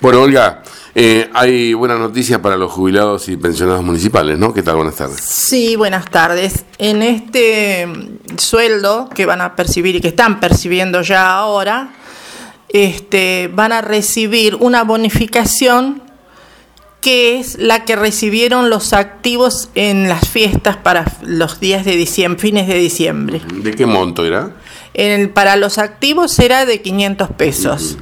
Bueno, Olga, eh, hay buenas noticias para los jubilados y pensionados municipales, ¿no? ¿Qué tal? Buenas tardes. Sí, buenas tardes. En este mm, sueldo que van a percibir y que están percibiendo ya ahora, este, van a recibir una bonificación que es la que recibieron los activos en las fiestas para los días de diciembre, fines de diciembre. ¿De qué monto era? Para los activos era de 500 pesos.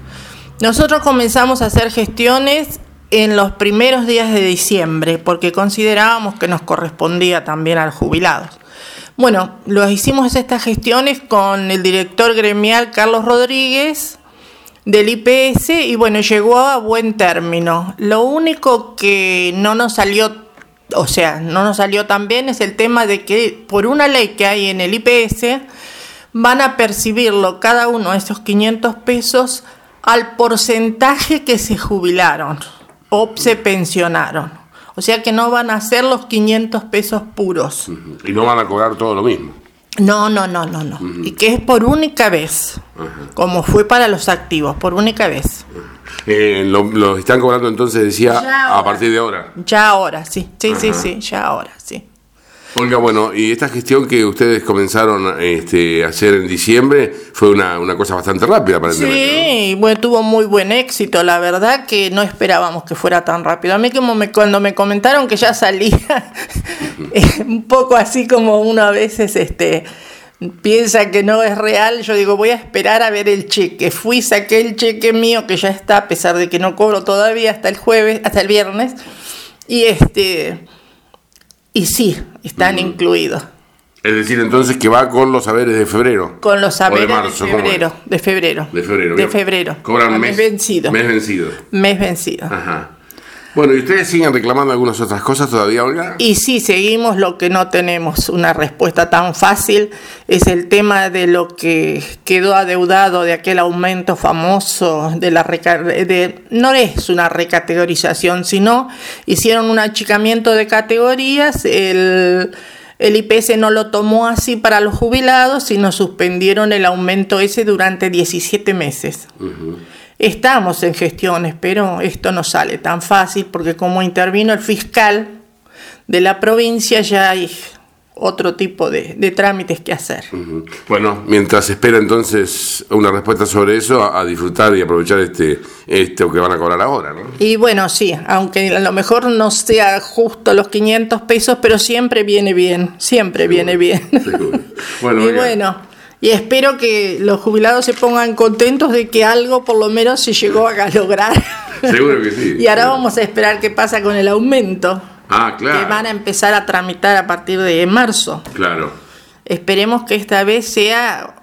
Nosotros comenzamos a hacer gestiones en los primeros días de diciembre porque considerábamos que nos correspondía también a los jubilados. Bueno, lo hicimos estas gestiones con el director gremial Carlos Rodríguez del IPS y bueno, llegó a buen término. Lo único que no nos salió, o sea, no nos salió tan bien es el tema de que por una ley que hay en el IPS van a percibirlo cada uno de esos 500 pesos al porcentaje que se jubilaron o se pensionaron. O sea que no van a ser los 500 pesos puros. Y no van a cobrar todo lo mismo. No, no, no, no, no. Y que es por única vez, como fue para los activos, por única vez. Eh, lo, están cobrando entonces, decía, a partir de ahora. Ya ahora, sí, sí, sí, sí, ya ahora, sí. Olga, bueno, y esta gestión que ustedes comenzaron este, a hacer en diciembre fue una, una cosa bastante rápida, aparentemente. Sí, bueno, tuvo muy buen éxito, la verdad que no esperábamos que fuera tan rápido. A mí como me, cuando me comentaron que ya salía, un poco así como uno a veces este, piensa que no es real, yo digo, voy a esperar a ver el cheque. Fui, saqué el cheque mío que ya está, a pesar de que no cobro todavía hasta el jueves, hasta el viernes, y este y sí, están incluidos. Es decir, entonces que va con los saberes de febrero. Con los saberes de, febrero, de febrero. De febrero. De febrero. Cobran mes, vencido. Mes vencido. Mes vencido. Ajá. Bueno, ¿y ustedes siguen reclamando algunas otras cosas todavía, Olga? Y sí, seguimos lo que no tenemos una respuesta tan fácil, es el tema de lo que quedó adeudado de aquel aumento famoso de la de no es una recategorización, sino hicieron un achicamiento de categorías, el el IPS no lo tomó así para los jubilados, sino suspendieron el aumento ese durante 17 meses. Estamos en gestiones, pero esto no sale tan fácil porque como intervino el fiscal de la provincia ya hay otro tipo de, trámites que hacer. Bueno, mientras espera entonces una respuesta sobre eso, a, disfrutar y aprovechar este esto que van a cobrar ahora, ¿no? Y bueno, sí, aunque a lo mejor no sea justo los 500 pesos, pero siempre viene bien, siempre viene bien. Bueno, y bueno, y espero que los jubilados se pongan contentos de que algo por lo menos se llegó a lograr. Seguro que sí. y ahora vamos a esperar qué pasa con el aumento. Ah, claro. Que van a empezar a tramitar a partir de marzo. Claro. Esperemos que esta vez sea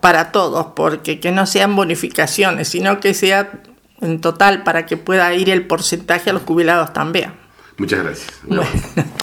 para todos, porque que no sean bonificaciones, sino que sea en total para que pueda ir el porcentaje a los jubilados también. Muchas gracias.